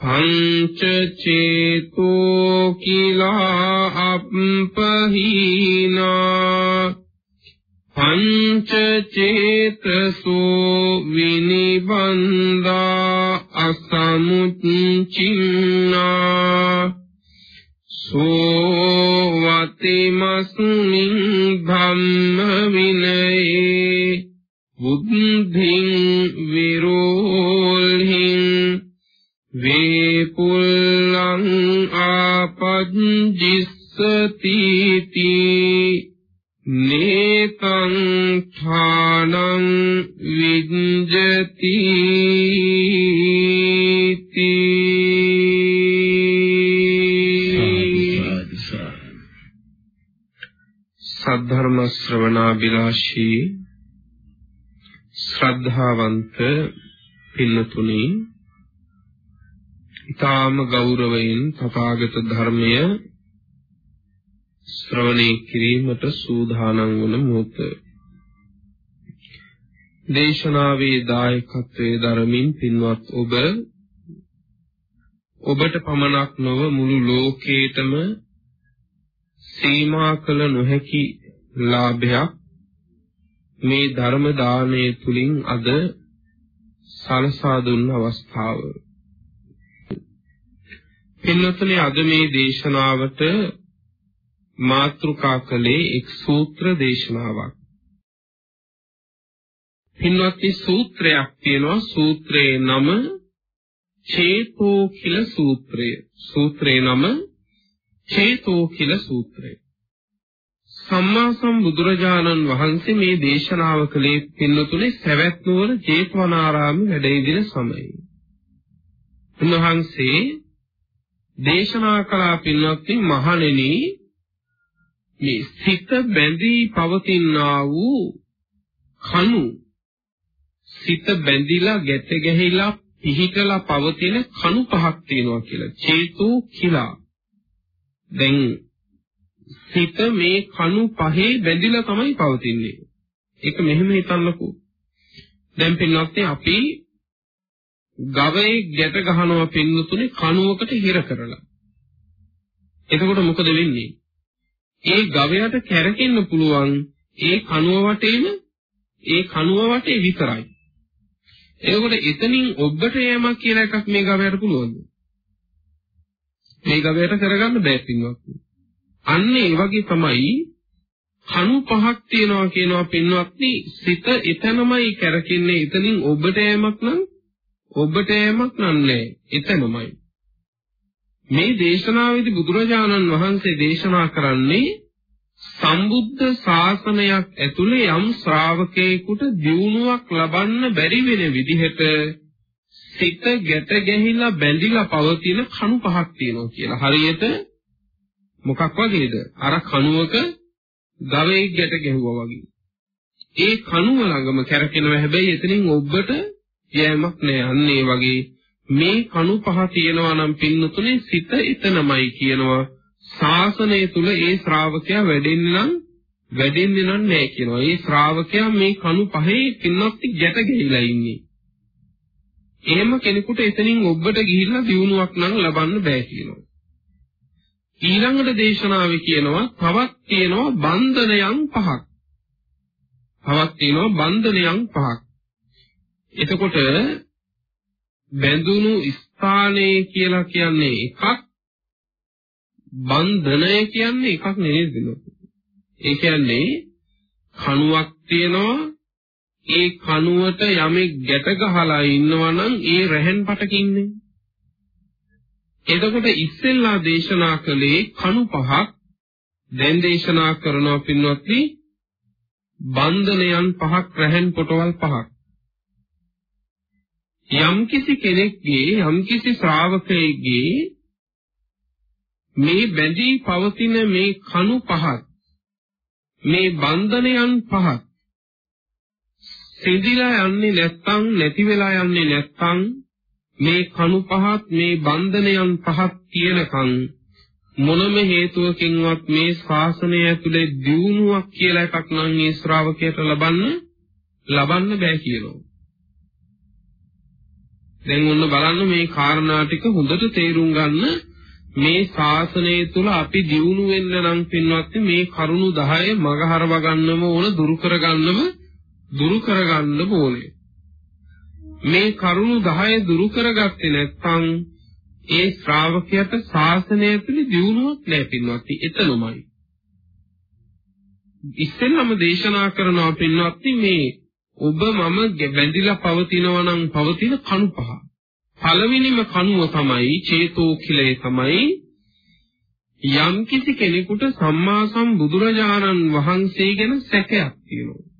පංච චේතෝ කිලා අප්පහීනා පංච චේතසෝ විනිබන්දා අසමුච්චින්නා සෝවතිමස්මින් ධම්ම විනයේ බුද්ධින් වේපුල්ලං ආපජ්ජිස්සති නේතං ථානං විඤ්ජති සද්ධර්ම ශ්‍රවණාබිලාෂී ශ්‍රද්ධාවන්ත පින්නතුනි ඊ타ම ගෞරවයෙන් තථාගත ධර්මය ශ්‍රවණය කිරීමට සූදානම් වන මොහොත දේශනාවේ දායකත්වයේ දරමින් පින්වත් ඔබ ඔබට පමණක් නොව මුළු ලෝකේටම සීමා කළ නොහැකි ලාභයක් මේ ධර්ම දානය තුලින් අද සලසා දුන්න අවස්ථාව. පින්වත්නි අද මේ දේශනාවට මාතෘකා කළේ එක් සූත්‍ර දේශනාවක්. පින්වත්නි සූත්‍රයක් තියෙනවා සූත්‍රයේ නම චේතෝ කිල සූත්‍රය. සූත්‍රයේ නම චේතෝ කිල සූත්‍රය. සම්මා සම්බුදුරජාණන් වහන්සේ මේ දේශනාව කළේ පින්නතුනේ සවැත් නුවර ජේතවනාරාමේ වැඩ ඉදින සමයේ. උන්වහන්සේ දේශනා කළා පින්වත්නි මහණෙනි මේ සිත බැඳී පවතිනා වූ කණු සිත බැඳිලා ගැට ගැහිලා පිහිටලා පවතින කණු පහක් තියෙනවා කියලා චේතෝ කියලා දැන් සිත මේ කණු පහේ බැඳිලා තමයි පවතින්නේ. ඒක මෙහෙම හිතන්නකෝ. දැන් පින්වත්නි අපි ගවයේ ගැට ගහනවා පින්නතුනේ කණුවකට හිර කරලා. එතකොට මොකද වෙන්නේ? ඒ ගවයාට කැරකෙන්න පුළුවන් ඒ කණුව වටේම ඒ කණුව වටේ විතරයි. එතකොට එතනින් ඔබට යෑමක් කියලා එකක් මේ ගවයාට පුළුවන්ද? මේ ගවයට කරගන්න බෑ පින්වත්නි. අන්න ඒ වගේ තමයි කණු පහක් තියෙනවා කියනවා පින්වත්නි සිත එතනමයි කරකින්නේ එතනින් ඔබට යෑමක් නම් ඔබට යෑමක් නන්නේ එතනමයි. මේ දේශනාවේදී බුදුරජාණන් වහන්සේ දේශනා කරන්නේ සම්බුද්ධ ශාසනයක් ඇතුලේ යම් ශ්‍රාවකයෙකුට දියුණුවක් ලබන්න බැරි වෙන විදිහට සිත ගැට ගැහිලා බැඳිලා පවතින කණු පහක් තියෙනවා කියලා. හරියට මොකක් වගේද? අර කණුවක ගවයෙක් ගැට ගැහුවා වගේ. ඒ කණුව ළඟම කැරකෙනවා හැබැයි එතනින් ඔබට යෑමක් නෑ. අන්න ඒ වගේ මේ කණු පහ තියෙනවා නම් පින්නතුනේ සිත එතනමයි කියනවා. ශාසනය තුල ඒ ශ්‍රාවකයා වැඩෙන්නේ නම් වැඩෙන්නේ නම් නෑ කියනවා. ඒ ශ්‍රාවකයා මේ කණු පහේ පින්නොත් ගැට ගැහිලා ඉන්නේ. එහෙම කෙනෙකුට එතනින් ඔබට ගිහිල්ලා දියුණුවක් නම් ලබන්න බෑ කියනවා. ඊළඟට දේශනාවේ කියනවා තවත් කියනවා බන්ධනයන් පහක්. පවක් තියෙනවා බන්ධනයන් පහක්. එතකොට බැඳුණු ස්ථානයේ කියලා කියන්නේ එකක් බන්ධනය කියන්නේ එකක් නෙවෙයි ඒ කියන්නේ කණුවක් තියෙනවා ඒ කණුවට යමෙක් ගැට ගහලා ඉන්නවා නම් ඒ රැහන් පටකින්නේ. එතකොට ඉස්සෙල්ලා දේශනා කළේ කණු පහක් දැන් දේශනා කරනවා පින්වත්නි බන්ධනයන් පහක් රැහන් පොටවල් පහක්. යම්කිසි කෙනෙක්ගේ යම්කිසි ශ්‍රාවකයෙක්ගේ මේ බැඳී පවතින මේ කණු පහක් මේ බන්ධනයන් පහක් සිඳිලා යන්නේ නැත්තම් නැති වෙලා යන්නේ නැත්තම් මේ කණු පහත් මේ බන්ධනයන් පහක් තියෙනකන් මොනම හේතුවකින්වත් මේ ශාසනය ඇතුලේ දියුණුවක් කියලා එකක් නම් මේ ශ්‍රාවකයට ලබන්න ලබන්න බෑ කියනවා. දැන් ඔන්න බලන්න මේ කාරණා ටික හොඳට තේරුම් ගන්න මේ ශාසනය තුල අපි දියුණු වෙන්න නම් පින්වත් මේ කරුණු 10 මග හරව ගන්නම ඕන දුරු කර ගන්නම දුරු කර ගන්නම ඕනේ. මේ කරුණු 10 දුරු කරගත්තේ නැත්නම් ඒ ශ්‍රාවකයාට ශාසනය තුළ දියුණුවක් නැහැ පින්වත්. එතනමයි. ඉස්සෙල්ලම දේශනා කරනවා පින්වත් මේ ඔබ මම බැඳිලා පවතිනවා නම් පවතින කණු පහ. පළවෙනිම කණුව තමයි චේතෝ කිලය තමයි යම් කිසි කෙනෙකුට සම්මා සම්බුදුරජාණන් වහන්සේ ගැන සැකයක් තියෙනවා.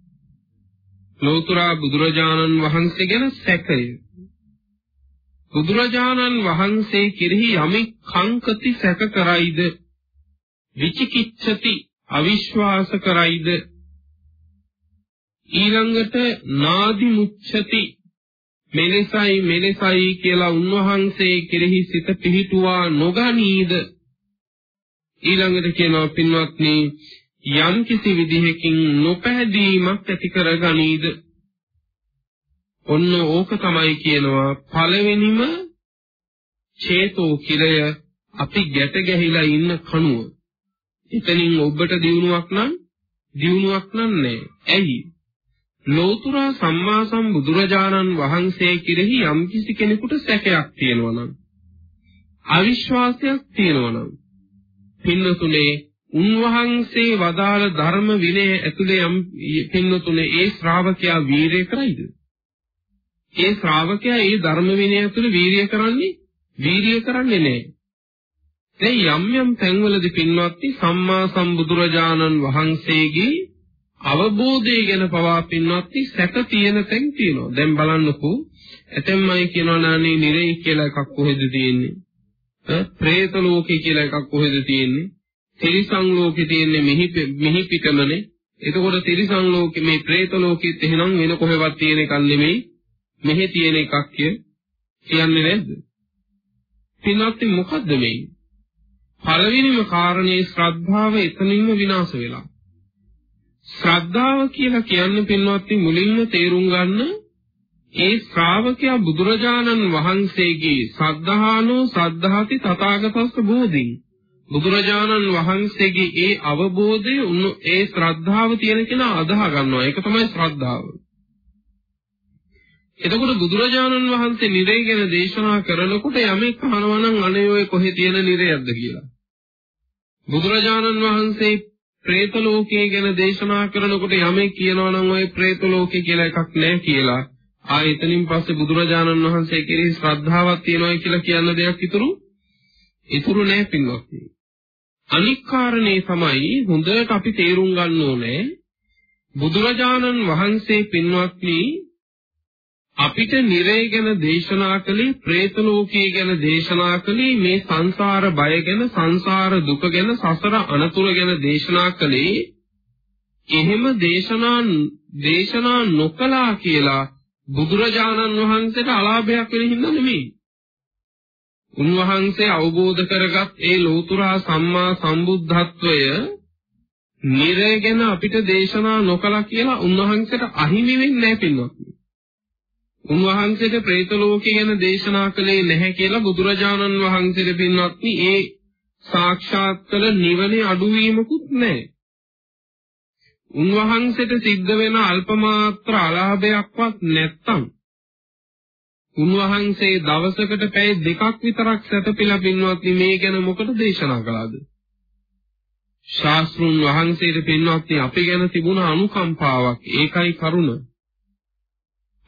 ලෝතර බුදුරජාණන් වහන්සේ ගැන සැකය. බුදුරජාණන් වහන්සේ කෙරෙහි යමෙක් කංකති සැක කරයිද විචිකිච්ඡති අවිශ්වාස කරයිද ඊළඟට නාදි මුච්ඡති මෙලෙසයි මෙලෙසයි කියලා උන්වහන්සේ කෙරෙහි සිත පිහිටුවා නොගනීද ඊළඟට කියනවා පින්වත්නි යම් කිසි විදිහකින් නොපැහැදීමක් ඇති කරගනීද ඔන්න ඕක තමයි කියනවා පළවෙනිම චේතෝ කිරය අපි ගැට ගැහිලා ඉන්න කණුව. එතනින් ඔබට දිනුවක් නම් දිනුවක් නෑ. ඇයි? ලෝතර සම්මා සම්බුදුරජාණන් වහන්සේ කෙරෙහි යම්කිසි කෙනෙකුට සැකයක් තියෙනවා නම් අවිශ්වාසයක් තියෙනවා නම් පින්නතුනේ උන්වහන්සේ වදාළ ධර්ම විනය ඇතුලේ යම් පින්නතුනේ ඒ ශ්‍රාවකයා වීරය කරයිද? ඒ ශ්‍රාවකයා ඒ ධර්ම විනය තුළ වීරිය කරන්නේ වීරිය කරන්නේ නැහැ. දැන් යම් යම් තැන්වලදී පින්වත්නි සම්මා සම්බුදුරජාණන් වහන්සේගේ අවබෝධය ගැන පවා පින්වත්නි සැක තියෙන තැන් තියෙනවා. දැන් බලන්නකෝ ඇතැම් අය කියනවා නානේ නිරේ කියලා එකක් කොහෙද තියෙන්නේ? ප්‍රේත ලෝකේ කියලා එකක් කොහෙද තියෙන්නේ? තිරිසන් ලෝකේ තියෙන්නේ මිහි මිහි පිටමනේ. එතකොට තිරිසන් ලෝකේ මේ ප්‍රේත ලෝකෙත් එහෙනම් වෙන කොහෙවත් තියෙන එකක් නෙමෙයි. මෙහි තියෙන එකක් කිය කියන්නේ නැද්ද? පින්වත්නි මොකද්ද මේ? පළවෙනිම කාරණේ ශ්‍රද්ධාව එතනින්ම විනාශ වෙලා. ශ්‍රද්ධාව කියලා කියන්නේ පින්වත්නි මුලින්ම තේරුම් ගන්න ඒ ශ්‍රාවකයා බුදුරජාණන් වහන්සේගේ සද්ධානෝ සද්ධාති තථාගතස්ස බෝධින් බුදුරජාණන් වහන්සේගේ ඒ අවබෝධය ඒ ශ්‍රද්ධාව තියෙන කෙනා අදාහ ගන්නවා. ඒක තමයි ශ්‍රද්ධාව. එතකොට බුදුරජාණන් වහන්සේ නිරය ගැන දේශනා කරනකොට යමෙක් අහනවා නම් අනේ ඔය කොහෙ තියෙන නිරයක්ද කියලා. බුදුරජාණන් වහන්සේ പ്രേත ලෝකයේ ගැන දේශනා කරනකොට යමෙක් කියනවා නම් ওই പ്രേත ලෝකේ කියලා එකක් නැහැ කියලා. ආයතනින් පස්සේ බුදුරජාණන් වහන්සේ කෙරෙහි ශ්‍රද්ධාවක් තියෙනවා කියලා කියන දෙයක් ඉතුරු? ඉතුරු නැහැ පින්වත්නි. අනික් කාරණේ තමයි හොඳට අපි තේරුම් ගන්න ඕනේ. බුදුරජාණන් වහන්සේ පින්වත්නි අපිට නිරය ගැන දේශනා කළේ പ്രേත ලෝකයේ ගැන දේශනා කළේ මේ සංසාර බය ගැන සංසාර දුක ගැන සසර අනතුර ගැන දේශනා කළේ එහෙම දේශනා දේශනා නොකලා කියලා බුදුරජාණන් වහන්සේට අලාභයක් වෙන හින්දා නෙමෙයි. උන්වහන්සේ අවබෝධ කරගත් ඒ ලෝතුරා සම්මා සම්බුද්ධත්වය නිරය ගැන අපිට දේශනා නොකලා කියලා උන්වහන්සේට අහිමි වෙන්නේ නැහැ පින්වත්නි. උන්වහන්සේට പ്രേත ලෝකය ගැන දේශනා කළේ නැහැ කියලා බුදුරජාණන් වහන්සේට පින්වත්නි ඒ සාක්ෂාත් කළ නිවනේ අඩුවීමකුත් නැහැ. උන්වහන්සේට සිද්ධ වෙන අල්පමාත්‍ර අලාභයක්වත් නැත්තම් උන්වහන්සේ දවසකට පැය දෙකක් විතරක් සැතපීලා පින්වත්නි මේ ගැන මොකද දේශනා කළාද? ශාස්ත්‍රුන් වහන්සේට පින්වත්නි අපි ගැන තිබුණ අනුකම්පාවක් ඒකයි කරුණ.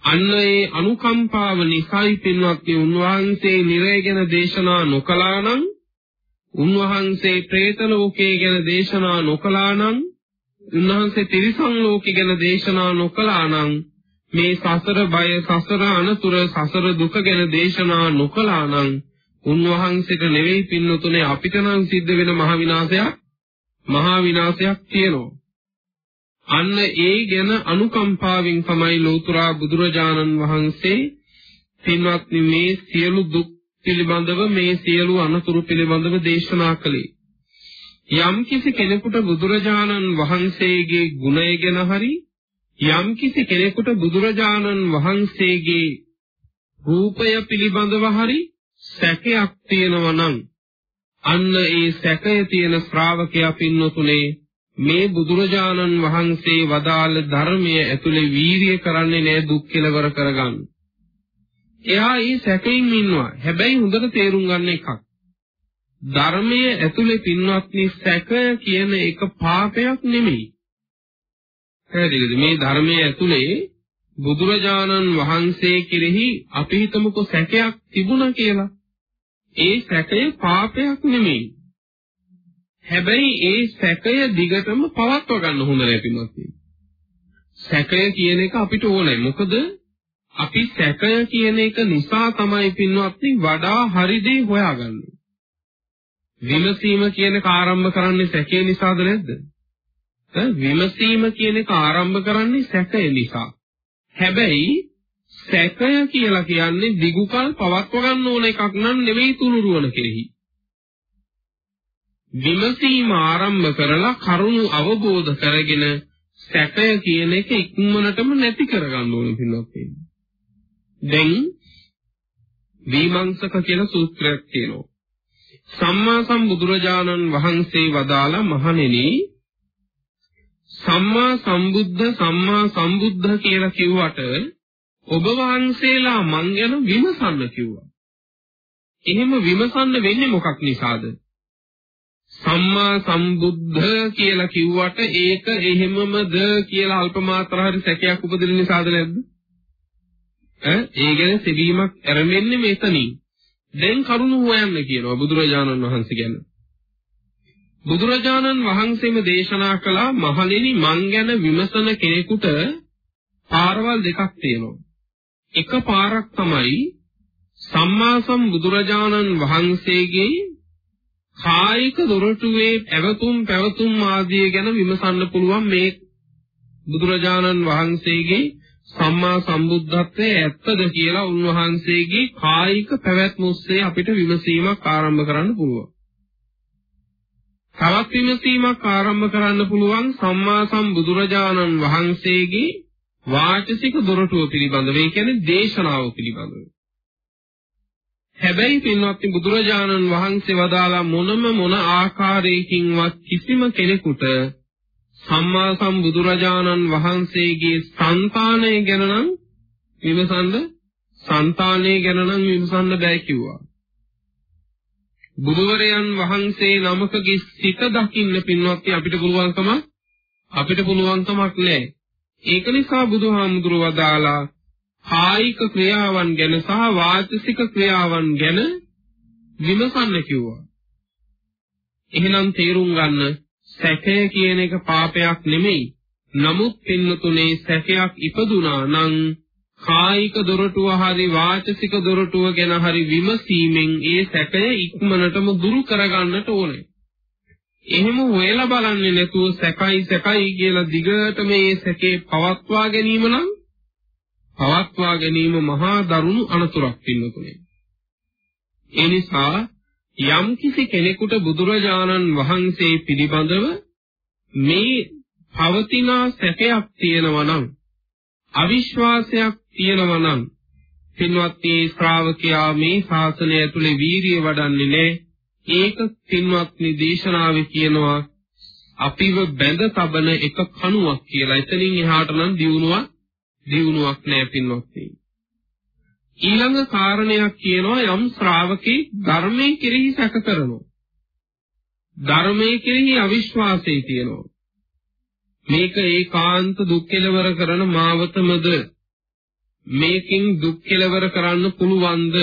අන්න ඒ අනුකම්පාව නිසායි පින්වත්නි උන්වහන්සේ නිරය ගැන දේශනා නොකළා නම් උන්වහන්සේ പ്രേත ලෝකයේ ගැන දේශනා නොකළා නම් උන්වහන්සේ තිරිසන් ලෝකේ ගැන දේශනා නොකළා නම් මේ සසර බය සසර අනතුර සසර දුක ගැන දේශනා නොකළා නම් උන්වහන්සේට නෙවෙයි පින්නතුනේ අපිට නම් සිද්ධ වෙන මහ විනාශයක් මහා විනාශයක් තියෙනවා. අන්න ඒ ගැන අනුකම්පාවෙන් තමයි ලෝතුරා බුදුරජාණන් වහන්සේ පින්වත්නි මේ සියලු දුක් පිළිබඳව මේ සියලු අනතුරු පිළිබඳව දේශනා කළේ. යම් කිසි කෙනෙකුට බුදුරජාණන් වහන්සේගේ ගුණය ගැන හරි යම් කිසි කෙනෙකුට බුදුරජාණන් වහන්සේගේ රූපය පිළිබඳව හරි සැකයක් තියෙනවා නම් අන්න ඒ සැකය තියෙන ශ්‍රාවකයා පින්නතුනේ මේ බුදුරජාණන් වහන්සේ වදාළ ධර්මයේ ඇතුලේ වීරිය කරන්නේ නෑ දුක් කෙලවර කරගන්න. එයා ඊ සැකයෙන් ඉන්නවා. හැබැයි හොඳට තේරුම් ගන්න එකක්. ධර්මයේ ඇතුලේ පින්වත්නි සැකය කියන එක පාපයක් නෙමෙයි. පැහැදිලිද? මේ ධර්මයේ ඇතුලේ බුදුරජාණන් වහන්සේ කෙරෙහි අපි හිතමුකෝ සැකයක් තිබුණා කියලා. ඒ සැකය පාපයක් නෙමෙයි. හැබැයි ඒ සැකය දිගටම පවත්ව ගන්න හොඳ නැතිමත්. සැකය කියන එක අපිට ඕනේ. මොකද අපි සැකය කියන එක නිසා තමයි පින්වත්නි වඩා හරි දේ හොයාගන්නේ. විමසීම කියන එක ආරම්භ කරන්නේ සැකේ නිසාද නැද්ද? විමසීම කියන එක ආරම්භ කරන්නේ සැකය නිසා. හැබැයි සැකය කියලා කියන්නේ දිගුකල් පවත්ව ගන්න ඕන එකක් නන් නෙවෙයි තුනුරුවන කෙරෙහි. විමසීම ආරම්භ කරලා කරුණු අවබෝධ කරගෙන සැකය කියන එක ඉක්මනටම නැති කරගන්න ඕන පින්වත් දැන් විමංශක කියන සූත්‍රයක් තියෙනවා. සම්මා සම්බුදුරජාණන් වහන්සේ වදාලා මහණෙනි සම්මා සම්බුද්ධ සම්මා සම්බුද්ධ කියලා කිව්වට ඔබ වහන්සේලා මං ගැන විමසන්න කිව්වා. එහෙම විමසන්න වෙන්නේ මොකක් නිසාද? සම්මා සම්බුද්ධ කියලා කිව්වට ඒක එහෙමමද කියලා අල්පමාත්‍ර හරි සැකයක් උපදින නිසාද නැද්ද? ඈ ඒ ගැන සෙවීමක් ඇරෙන්නේ මෙතනින්. දැන් කරුණ හොයන්න කියනවා බුදුරජාණන් වහන්සේ ගැන. බුදුරජාණන් වහන්සේම දේශනා කළා මහණෙනි මං ගැන විමසන කෙනෙකුට පාරවල් දෙකක් තියෙනවා. එක පාරක් තමයි සම්මා සම්බුදුරජාණන් වහන්සේගේ කායික දොරටුවේ පැවතුම් පැවතුම් ආදිය ගැන විමසන්න පුළුවන් මේ බුදුරජාණන් වහන්සේගේ සම්මා සම්බුද්ධත්වයේ ඇත්තද කියලා උන්වහන්සේගේ කායික පැවැත්ම ඔස්සේ අපිට විමසීමක් ආරම්භ කරන්න පුළුවන්. තවත් විමසීමක් ආරම්භ කරන්න පුළුවන් සම්මා සම්බුදුරජාණන් වහන්සේගේ වාචසික දොරටුව පිළිබඳව ඒ කියන්නේ දේශනාව පිළිබඳව. හැබැයි පින්වත්නි බුදුරජාණන් වහන්සේ වදාලා මොනම මොන ආකාරයකින්වත් කිසිම කෙනෙකුට සම්මා සම්බුදුරජාණන් වහන්සේගේ సంతානය ගැන නම් විමසන්න సంతානය ගැන නම් විමසන්න බෑ කිව්වා. බුදුවරයන් වහන්සේ නමකගේ සිත දකින්න පින්වත්නි අපිට පුළුවන්කම අපිට පුළුවන්කමක් නෑ. ඒක නිසා බුදුහාමුදුරුවෝ වදාලා කායික ක්‍රියාවන් ගැන සහ වාචසික ක්‍රියාවන් ගැන විමසන්න කිව්වා. එහෙනම් තේරුම් ගන්න සැකය කියන එක පාපයක් නෙමෙයි. නමුත් පින්නතුනේ සැකයක් ඉපදුනා නම් කායික දොරටුව හරි වාචසික දොරටුව ගැන හරි විමසීමෙන් ඒ සැකය ඉක්මනටම දුරු කරගන්නට ඕනේ. එහෙම හොයලා බලන්නේ නැතුව සැකයි සැකයි කියලා දිගට මේ සැකේ පවත්වා ගැනීම නම් පවත්වා ගැනීම මහා දරුණු අනතුරක් පින්නතුනේ. ඒ නිසා යම් කිසි කෙනෙකුට බුදුරජාණන් වහන්සේ පිළිබඳව මේ පවතිනා සැකයක් තියෙනවා නම් අවිශ්වාසයක් තියෙනවා නම් පින්වත්නි ශ්‍රාවකයා මේ ශාසනය ඇතුලේ වීරිය වඩන්නේ නැහැ. ඒක පින්වත්නි දේශනාවේ කියනවා අපිව බැඳ තබන එක කණුවක් කියලා. එතනින් එහාට නම් දියුණුවක් දියුණුවක් නෑ පින්වත්නි. ඊළඟ කාරණයක් කියනවා යම් ශ්‍රාවකේ ධර්මයේ කෙරෙහි සැක කරනවා. ධර්මයේ කෙරෙහි අවිශ්වාසය තියෙනවා. මේක ඒකාන්ත දුක් කෙලවර කරන මාවතමද මේකෙන් දුක් කෙලවර කරන්න පුළුවන්ද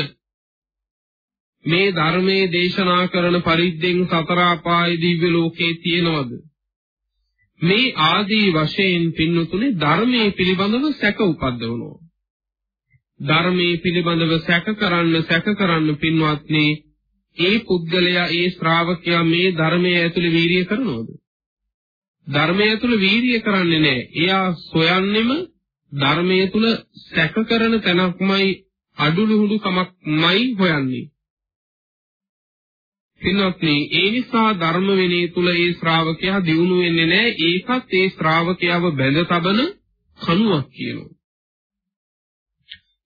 මේ ධර්මයේ දේශනා කරන පරිද්දෙන් සතර අපාය දිව්‍ය ලෝකේ තියෙනවද මේ ආදී වශයෙන් පින්නතුනේ ධර්මයේ පිළිබඳව සැක උපද්දවනවා ධර්මයේ පිළිබඳව සැක කරන්න සැක කරන්න පින්වත්නි ඒ පුද්ගලයා ඒ ශ්‍රාවකයා මේ ධර්මයේ ඇතුළේ වීරිය කරනවද? ධර්මයේ ඇතුළේ වීරිය කරන්නේ නැහැ. එයා සොයන්නෙම ධර්මයේ තුල සැක කරන තැනක්මයි අඩුලුහුඩු කමක්මයි හොයන්නේ. පින්වත්නි ඒ නිසා ධර්ම විනය තුල ඒ ශ්‍රාවකයා දියුණු වෙන්නේ නැහැ. ඒකත් ඒ ශ්‍රාවකයාව බැඳ තබන කණුවක් කියනවා.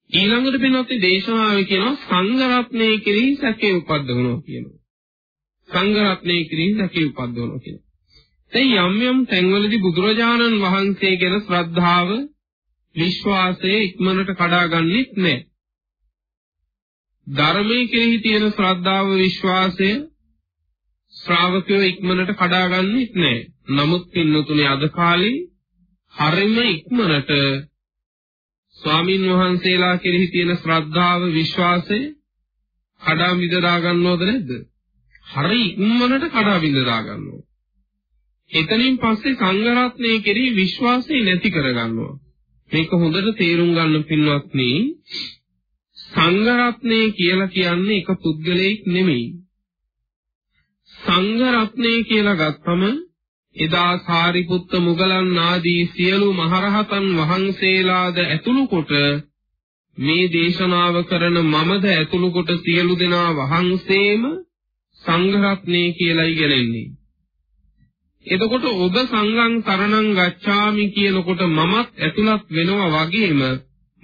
ඊළඟට පින්වත්නි දේශනාවේ කියනවා සංඝ රත්නයේ කෙරෙහි සැකේ උපද්දවනවා කියනවා. සංඝ රත්නයේ කෙරෙහි සැකේ උපද්දවනවා කියනවා. දැන් යම් යම් තැන්වලදී බුදුරජාණන් වහන්සේ ගැන ශ්‍රද්ධාව විශ්වාසය ඉක්මනට කඩාගන්නෙත් නැහැ. ධර්මයේ කෙරෙහි තියෙන ශ්‍රද්ධාව විශ්වාසය ශ්‍රාවකයෝ ඉක්මනට කඩාගන්නෙත් නෑ. නමුත් පින්නතුනේ අද කාලේ හරිම ඉක්මනට ස්වාමින් වහන්සේලා කෙරෙහි තියෙන ශ්‍රද්ධාව විශ්වාසය කඩා විදලා ගන්නවද නැද්ද? හරි ඉක්මනට කඩා විදලා ගන්නවා. එතනින් පස්සේ සංඝරත්නයේ කෙරෙහි විශ්වාසය නැති කරගන්නවා. මේක හොඳට තේරුම් ගන්න පින්වත්නි සංඝ රත්නය කියලා කියන්නේ එක පුද්ගලයෙක් නෙමෙයි. සංඝ රත්නය කියලා ගත්තම එදා සාරිපුත්ත මුගලන් ආදී සියලු මහරහතන් වහන්සේලාද ඇතුළු කොට මේ දේශනාව කරන මමද ඇතුළු කොට සියලු දෙනා වහන්සේම සංඝ රත්නය කියලායි ගලන්නේ. එතකොට ඔබ සංඝං සරණං ගච්ඡාමි කියනකොට මමත් ඇතුළත් වෙනවා වගේම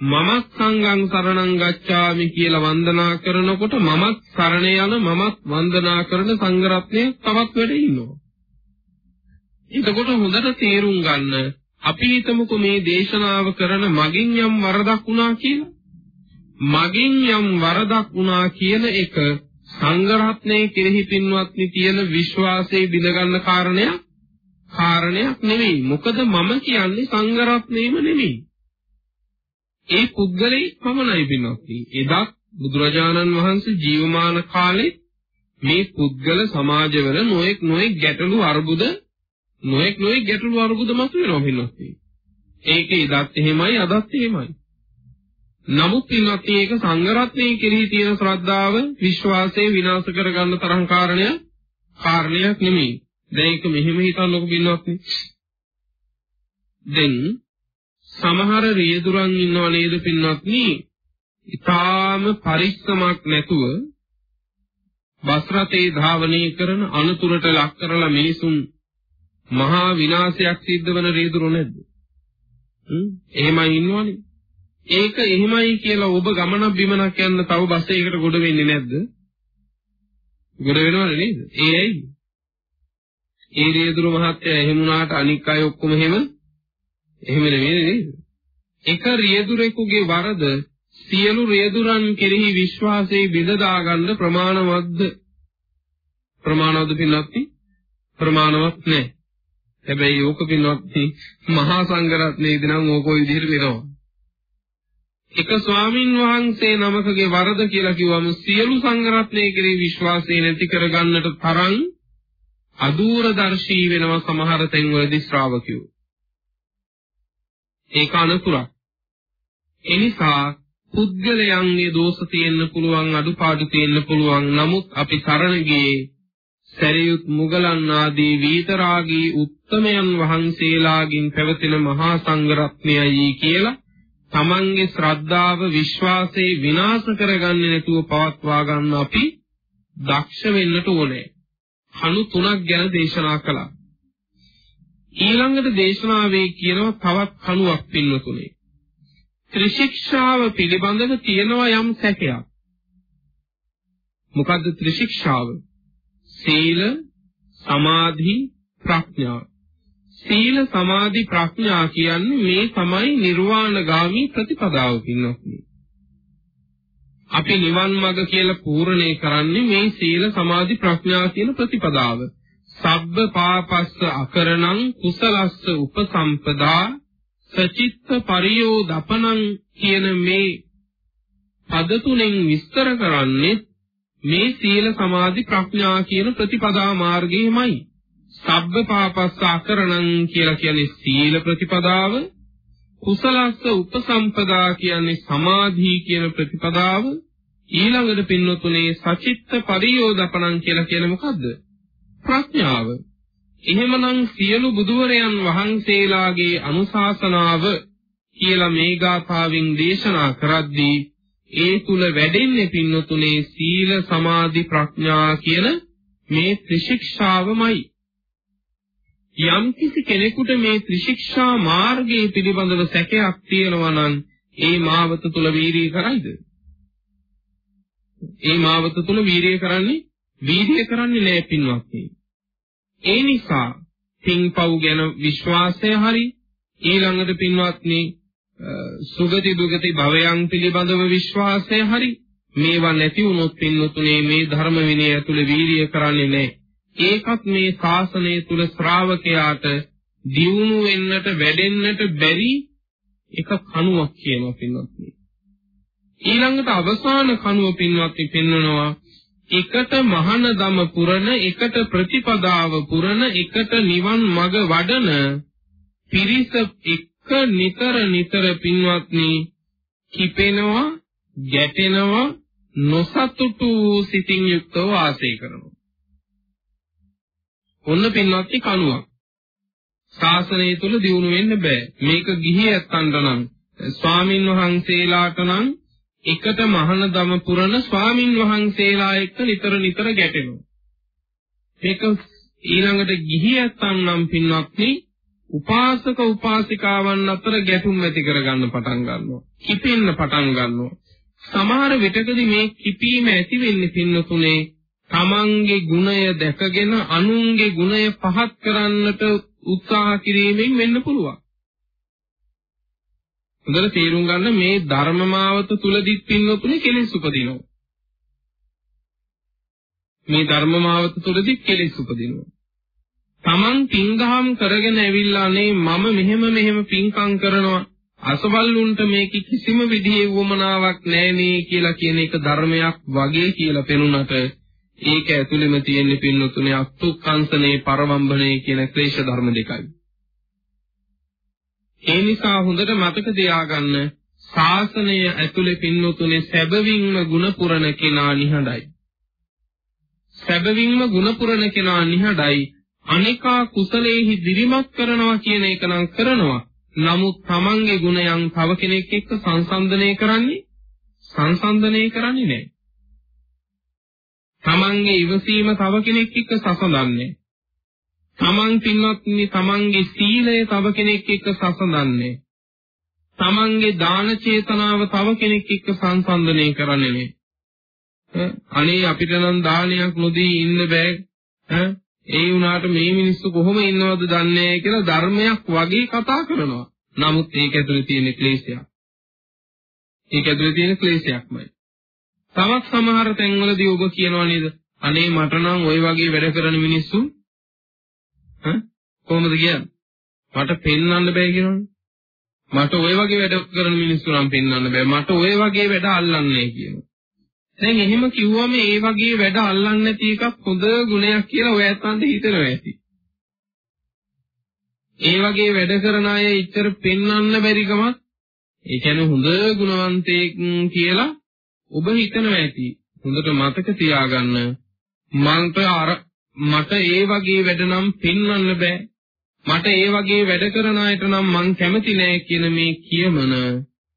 මමත් සංඝං සරණං ගච්ඡාමි කියලා වන්දනා කරනකොට මමත් සරණ යන මමත් වන්දනා කරන සංඝ රත්නය තවත් වැඩ ඉන්නවා. එතකොට හොඳට තේරුම් ගන්න අපි හිතමුකෝ මේ දේශනාව කරන මගින් යම් වරදක් වුණා කියලා. මගින් යම් වරදක් වුණා කියන එක සංඝ රත්නයේ කෙරෙහි පින්වත්නි තියෙන විශ්වාසයේ බිඳගන්න කාරණයක් කාරණයක් නෙවෙයි. මොකද මම කියන්නේ සංඝ රත්නේම නෙවෙයි. ඒ පුද්ගලෙයි පමණයි පින්වත්නි. එදා බුදුරජාණන් වහන්සේ ජීවමාන කාලේ මේ පුද්ගල සමාජවල නොඑක් නොඑක් ගැටලු අරුබුද නොඑක් නොඑක් ගැටලු අරුබුද මතුවෙනවා පින්වත්නි. ඒකේ එදත් එහෙමයි අදත් එහෙමයි. නමුත් පින්වත්නි ඒක සංඝරත්නයේ කෙරෙහි තියෙන ශ්‍රද්ධාව විශ්වාසය විනාශ කරගන්න තරම් කාරණයක් කාරණයක් නෙමෙයි. දැන් ඒක මෙහෙම හිතන්නකො පින්වත්නි. දැන් සමහර රියදුරන් ඉන්නව නේද පින්වත්නි? ඊටාම පරිස්සමක් නැතුව බස් රථේ ධාවනය කරන අනුතුරට ලක් කරලා මිනිසුන් මහා විනාශයක් සිද්ධ වෙන රියදුරු නැද්ද? හ්ම් එහෙමයි ඉන්නවනේ. ඒක එහෙමයි කියලා ඔබ ගමනක් බිමනක් යන්න තව බස් එකකට ගොඩ වෙන්නේ නැද්ද? ගොඩ වෙනවද නේද? ඒ ඇයි? ඒ රියදුරු මහත්තයා එහෙම වුණාට අනික් අය ඔක්කොම එහෙම එහෙම නෙවෙයි නේද? එක රියදුරෙකුගේ වරද සියලු රියදුරන් කෙරෙහි විශ්වාසයේ බිඳදා ගන්න ප්‍රමාණවත්ද? ප්‍රමාණවත්ද පින්වත්නි? ප්‍රමාණවත් නැහැ. හැබැයි ඕක පින්වත්නි මහා සංඝරත්නයේදී නම් ඕක ඔය විදිහට වෙනවා. එක ස්වාමින් වහන්සේ නමකගේ වරද කියලා කිව්වම සියලු සංඝරත්නයේ කෙරෙහි විශ්වාසය නැති කරගන්නට තරම් අදූරදර්ශී වෙනවා සමහර තැන්වලදී ශ්‍රාවකයෝ. ඒක අනතුරක්. එනිසා පුද්ගලයන්ගේ දෝෂ තියෙන්න පුළුවන් අඩුපාඩු තියෙන්න පුළුවන් නමුත් අපි සරණ ගියේ සරියුත් මුගලන් ආදී වීතරාගී උත්තමයන් වහන්සේලාගෙන් පැවතෙන මහා සංඝ රත්නයයි කියලා තමන්ගේ ශ්‍රද්ධාව විශ්වාසය විනාශ කරගන්නේ නැතුව පවත්වා ගන්න අපි දක්ෂ වෙන්නට ඕනේ. කණු තුනක් ගැන දේශනා කළා. ඊළඟට දේශනාවේ කියනවා තවත් කණුවක් පින්නතුනේ. ත්‍රිශික්ෂාව පිළිබඳව තියෙනවා යම් සැකයක්. මොකද්ද ත්‍රිශික්ෂාව? සීල, සමාධි, ප්‍රඥා. සීල සමාධි ප්‍රඥා කියන්නේ මේ තමයි නිර්වාණගාමී ප්‍රතිපදාව පින්නොක්නි. අපි නිවන් මඟ කියලා පූර්ණේ කරන්නේ මේ සීල සමාධි ප්‍රඥා කියන ප්‍රතිපදාව. සබ්බ පාපස්ස අකරණං කුසලස්ස උපසම්පදා සචිත්ත පරියෝදපනං කියන මේ පද තුනෙන් විස්තර කරන්නේ මේ සීල සමාධි ප්‍රඥා කියන ප්‍රතිපදා මාර්ගයමයි. සබ්බ පාපස්ස අකරණං කියලා කියන්නේ සීල ප්‍රතිපදාව කුසලස්ස උපසම්පදා කියන්නේ සමාධි කියන ප්‍රතිපදාව ඊළඟට පින්නතුනේ සචිත්ත පරියෝදපණං කියලා කියන්නේ මොකද්ද ප්‍රඥාව එහෙමනම් සියලු බුදුවරයන් වහන්සේලාගේ අනුශාසනාව කියලා මේ ගාථාවෙන් දේශනා කරද්දී ඒ තුල වැඩෙන්නේ පින්නතුනේ සීල සමාධි ප්‍රඥා කියන මේ ත්‍රිශික්ෂාවමයි යම් කිසි කෙනෙකුට මේ ත්‍රිශික්ෂා මාර්ගයේ පිළිබඳව සැකයක් තියෙනවා නම් ඒ මාවත තුල වීරිය කරයිද? ඒ මාවත තුල වීරිය කරන්නේ වීරිය කරන්නේ නැහැ පින්වත්නි. ඒ නිසා පින්පව් ගැන විශ්වාසය හරි ඊළඟට පින්වත්නි සුගති දුගති භවයන් පිළිබඳව විශ්වාසය හරි මේවා නැති වුණොත් පින්වතුනේ මේ ධර්ම විනය ඇතුළේ වීරිය කරන්නේ නැහැ. ඒකත් මේ ශාසනය තුල ශ්‍රාවකයාට දියුණු වෙන්නට වැඩෙන්නට බැරි එක කණුවක් කියනවා පින්වත්නි. ඊළඟට අවසාන කණුව පින්වත්නි පෙන්වනවා එකට මහානදම පුරන එකට ප්‍රතිපදාව පුරන එකට නිවන් මඟ වඩන පිරිස එක නිතර නිතර පින්වත්නි කිපෙනවා ගැටෙනවා නොසතුටු සිතින් යුක්තව වාසය කරනවා ඔන්න පින්වත්නි කණුවක්. ශාසනය තුල දියුණු වෙන්න බෑ. මේක ගිහියත්තන්ට නම් ස්වාමින් වහන්සේලාට නම් එකට මහාන දම පුරන ස්වාමින් වහන්සේලා එක්ක නිතර නිතර ගැටෙනවා. මේක ඊළඟට ගිහියත්තන් නම් පින්වත්නි උපාසක උපාසිකාවන් අතර ගැටුම් ඇති කරගන්න පටන් ගන්නවා. කිපෙන්න පටන් ගන්නවා. සමහර විටකදී මේ කිපීම ඇති වෙන්නේ පින්නතුනේ තමන්ගේ ගුණය දැකගෙන අනුන්ගේ ගුණය පහත් කරන්නට උත්සාහ කිරීමෙන් වෙන්න පුළුවන්. හොඳට තේරුම් ගන්න මේ ධර්මමාවත තුලදිත් පින්වතුනි කෙලෙස් උපදිනවා. මේ ධර්මමාවත තුලදිත් කෙලෙස් උපදිනවා. තමන් පින්දහම් කරගෙන ඇවිල්ලා අනේ මම මෙහෙම මෙහෙම පින්කම් කරනවා අසවල්ුන්ට මේක කිසිම විදිහේ වමනාවක් නැහැ නේ කියලා කියන එක ධර්මයක් වගේ කියලා පෙනුනට ඒක ඇතුළෙම තියෙන පින්නතුනේ අත්ුක්කංශනේ පරවම්බනේ කියන ක්ලේශ ධර්ම දෙකයි. ඒ නිසා හොඳට මතක තියාගන්න ශාසනය ඇතුළේ පින්නතුනේ සැබවින්ම ಗುಣ පුරණ කෙනා නිහඬයි. සැබවින්ම ಗುಣ පුරණ කෙනා නිහඬයි. අනිකා කුසලේහි දිරිමත් කරනවා කියන එක නම් කරනවා. නමුත් තමන්ගේ ගුණයන් තව කෙනෙක් එක්ක සංසන්දනය කරන්නේ සංසන්දනය කරන්නේ නැහැ. තමන්ගේ ඉවසීම තව කෙනෙක් එක්ක සසඳන්නේ. තමන් පින්වත්නි තමන්ගේ සීලය තව කෙනෙක් එක්ක සසඳන්නේ. තමන්ගේ දාන චේතනාව තව කෙනෙක් එක්ක සංසන්දනය කරන්නේ නේ. අනේ අපිට නම් දානයක් නොදී ඉන්න බෑ. ඒ වුණාට මේ මිනිස්සු කොහොම ඉන්නවද දන්නේ කියලා ධර්මයක් වගේ කතා කරනවා. නමුත් ඒක ඇතුලේ තියෙන ක්ලේශයක්. ඒක ඇතුලේ තියෙන ක්ලේශයක්මයි. තවත් සමහර තැන්වලදී ඔබ කියනවා නේද? අනේ මට නම් ওই වගේ වැඩ කරන මිනිස්සු ඈ කොහොමද කියන්නේ? මට පෙන්වන්න බෑ කියනවනේ. මට ওই වගේ වැඩ කරන මිනිස්සු නම් පෙන්වන්න බෑ. මට ওই වගේ වැඩ අල්ලන්නේ කියනවා. දැන් එහෙම කිව්වම ඒ වගේ වැඩ අල්ලන්නේ නැති එකක් හොඳ ගුණයක් කියලා ඔය ඇත්තන්ට හිතනවා ඇති. ඒ වගේ වැඩ කරන අය ඉතර පෙන්වන්න බැරි කමක් ඒ කියන්නේ හොඳ ගුණවන්තයෙක් කියලා ඔබ හිතනවා ඇති හොඳට මතක තියාගන්න මන්ට අර මට ඒ වගේ වැඩ නම් පෙන්වන්න බෑ. මට ඒ වගේ වැඩ කරන අයට නම් මං කැමති නෑ කියන මේ කියමන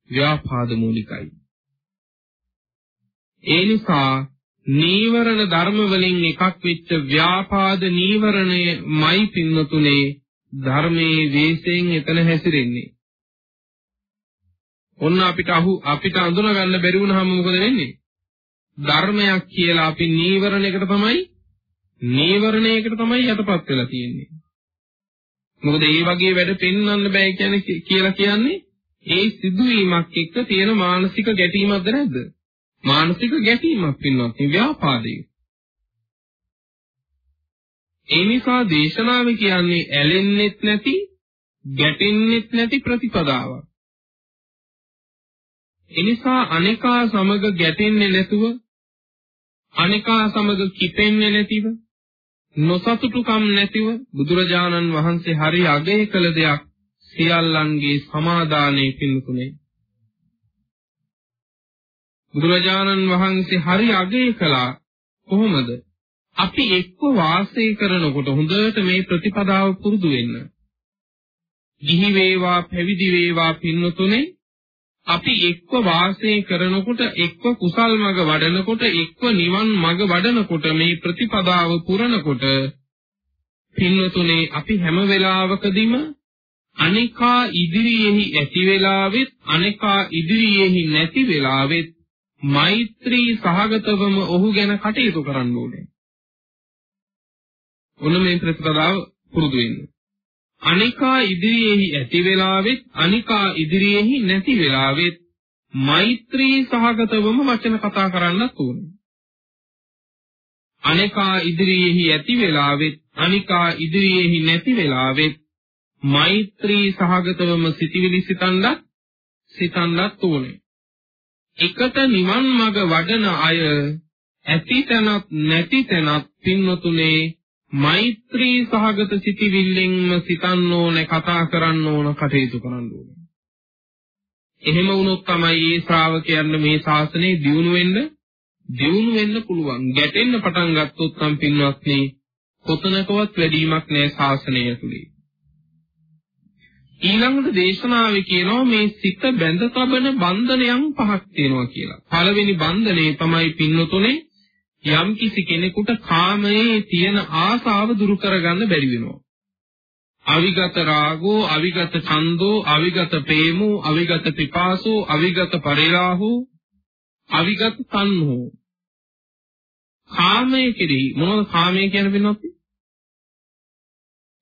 ව්‍යාපාද මූලිකයි. ඒ නිසා නීවරණ ධර්ම වලින් එකක් වෙච්ච ව්‍යාපාද නීවරණයමයි පින්නතුනේ ධර්මයේ වේසයෙන් එතන හැසිරෙන්නේ. ඔන්න අපිට අහු අපිට අඳුන ගන්න බැරි වුණාම මොකද වෙන්නේ? ධර්මයක් කියලා අපි නීවරණයකට තමයි නීවරණයකට තමයි යටපත් වෙලා තියෙන්නේ. මොකද ඒ වගේ වැඩ පෙන්වන්න බෑ කියන්නේ කියලා කියන්නේ ඒ සිදුවීමක් එක්ක තියෙන මානසික ගැටීමක්ද නැද්ද? මානසික ගැටීමක් පින්වත් ව්‍යාපාදේ. ඒ නිසා දේශනාව කියන්නේ ඇලෙන්නෙත් නැති, ගැටෙන්නෙත් නැති ප්‍රතිපදාවක්. එනිසා අනිකා සමග ගැටෙන්නේ නැතුව අනිකා සමග කිපෙන්නේ නැතිව නොසතුටුකම් නැතිව බුදුරජාණන් වහන්සේ හරි අගය කළ දෙයක් සියල්ලන්ගේ සමාදානයේ පිණුතුනේ බුදුරජාණන් වහන්සේ හරි අගය කළා කොහොමද? අපි එක්ව වාසය කරනකොට හොඳට මේ ප්‍රතිපදාව පුරුදු වෙන්න. ගිහි වේවා පැවිදි වේවා පින්නතුනේ අපි එක්ව වාසය කරනකොට එක්ව කුසල් මඟ වඩනකොට එක්ව නිවන් මඟ වඩනකොට මේ ප්‍රතිපදාව පුරනකොට පින්නතුනේ අපි හැම වෙලාවකදීම අනිකා ඉදිරියෙහි ඇති වෙලාවෙත් අනිකා ඉදිරියෙහි නැති වෙලාවෙත් මෛත්‍රී සහගතවම ඔහු ගැන කටයුතු කරන්න ඕනේ. ඔන්න මේ ප්‍රතිපදාව පුරුදු වෙන්න. අනිකා ඉදිරියේහි ඇති වෙලාවෙත් අනිකා ඉදිරියේහි නැති වෙලාවෙත් මෛත්‍රී සහගතවම වචන කතා කරන්නත් ඕනේ. අනිකා ඉදිරියේහි ඇති වෙලාවෙත් අනිකා ඉදිරියේහි නැති වෙලාවෙත් මෛත්‍රී සහගතවම සිටිවිලි සිතන්නත් සිතන්නත් ඕනේ. එකට නිවන් මඟ වඩන අය ඇති තැනත් නැති තැනත් පින්වතුනේ මෛත්‍රී සහගත සිටිවිල්ලෙන්ම සිතන්න ඕනේ කතා කරන්න ඕන කටයුතු කරන්න ඕනේ. එහෙම වුණොත් තමයි මේ ශ්‍රාවකයන් මේ ශාසනය දියුණු වෙන්න දියුණු වෙන්න පුළුවන්. ගැටෙන්න පටන් ගත්තොත් නම් පින්වත්නි කොතනකවත් වැඩිමක් නැහැ ශාසනය තුලේ. ඊළඟට දේශනාවේ කියනවා මේ සිත බැඳ තබන බන්ධනයන් පහක් තියෙනවා කියලා. පළවෙනි බන්ධනේ තමයි පින්නතුනේ යම් කිසි කෙනෙකුට කාමයේ තියෙන ආසාව දුරු කරගන්න බැරි වෙනවා. අවිගත රාගෝ, අවිගත ඡන්தோ, අවිගත ප්‍රේමෝ, අවිගත පිපාසෝ, අවිගත පරිරාහෝ, අවිගත තණ්හෝ. කාමයේ කෙරෙහි මොනවද කාමයේ කියන්නේ වෙනවද?